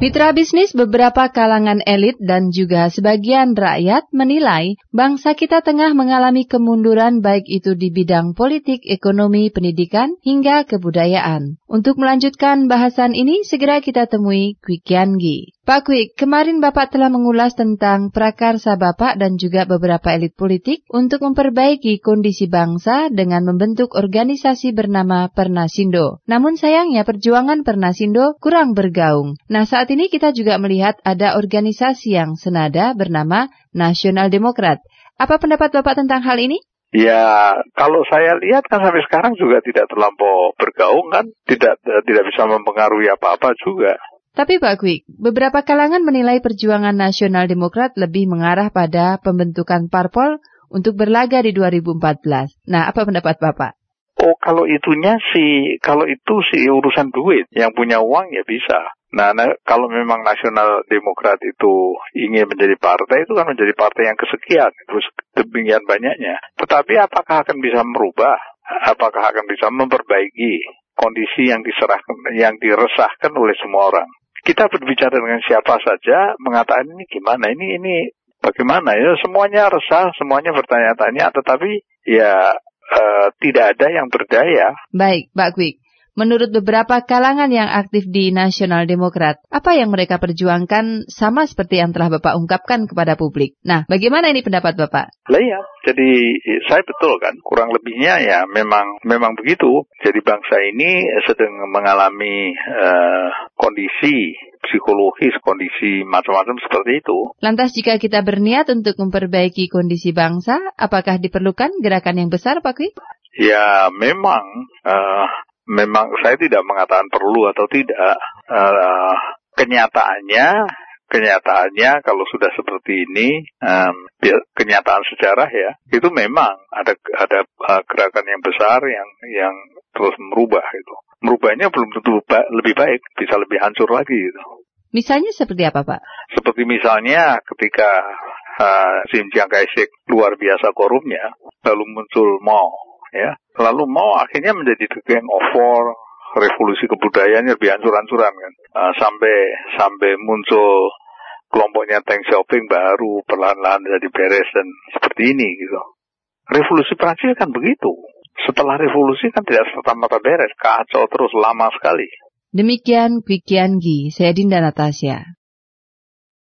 Mitra bisnis beberapa kalangan elit dan juga sebagian rakyat menilai bangsa kita tengah mengalami kemunduran baik itu di bidang politik, ekonomi, pendidikan, hingga kebudayaan. Untuk melanjutkan bahasan ini, segera kita temui Kwikiangi. Pak Kwik, kemarin Bapak telah mengulas tentang prakarsa Bapak dan juga beberapa elit politik untuk memperbaiki kondisi bangsa dengan membentuk organisasi bernama Pernasindo. Namun sayangnya perjuangan Pernasindo kurang bergaung. Nah saat ini kita juga melihat ada organisasi yang senada bernama Nasional Demokrat. Apa pendapat Bapak tentang hal ini? Ya, kalau saya lihat kan sampai sekarang juga tidak terlampau bergaung kan, tidak tidak bisa mempengaruhi apa-apa juga. Tapi Pak Kwik, beberapa kalangan menilai perjuangan nasional demokrat lebih mengarah pada pembentukan parpol untuk berlaga di 2014. Nah, apa pendapat Bapak? Oh, kalau itunya sih, kalau itu sih urusan duit. Yang punya uang ya bisa. Nah, nah, kalau memang nasional demokrat itu ingin menjadi partai, itu kan menjadi partai yang kesekian. Terus demikian banyaknya. Tetapi apakah akan bisa merubah? Apakah akan bisa memperbaiki kondisi yang diserahkan, yang diresahkan oleh semua orang? kita berbicara dengan siapa saja mengatakan ini gimana ini ini bagaimana ya semuanya resah semuanya bertanya-tanya tetapi ya uh, tidak ada yang berdaya. Baik, Mbak Kwik. Menurut beberapa kalangan yang aktif di Nasional Demokrat, apa yang mereka perjuangkan sama seperti yang telah Bapak ungkapkan kepada publik. Nah, bagaimana ini pendapat Bapak? Lah ya, jadi saya betul kan, kurang lebihnya ya memang memang begitu. Jadi bangsa ini sedang mengalami uh, kondisi psikologis, kondisi macam-macam seperti itu. Lantas jika kita berniat untuk memperbaiki kondisi bangsa, apakah diperlukan gerakan yang besar, Pak Kwi? Ya memang uh, memang saya tidak mengatakan perlu atau tidak. Uh, kenyataannya, kenyataannya kalau sudah seperti ini, um, kenyataan sejarah ya, itu memang ada ada uh, gerakan yang besar yang yang terus merubah itu. Merubahnya belum tentu ba lebih baik, bisa lebih hancur lagi gitu. Misalnya seperti apa Pak? Seperti misalnya ketika uh, Xinjiang Kaisek luar biasa korupnya, lalu muncul Mao ya. Lalu mau akhirnya menjadi the gang of war revolusi kebudayaannya lebih hancur-hancuran kan. Uh, sampai sampai muncul kelompoknya Teng Xiaoping baru perlahan-lahan jadi beres dan seperti ini gitu. Revolusi Prancis kan begitu. Setelah revolusi kan tidak serta-merta beres kacau terus lama sekali demikian Kwikian Gi saya Dinda Natasha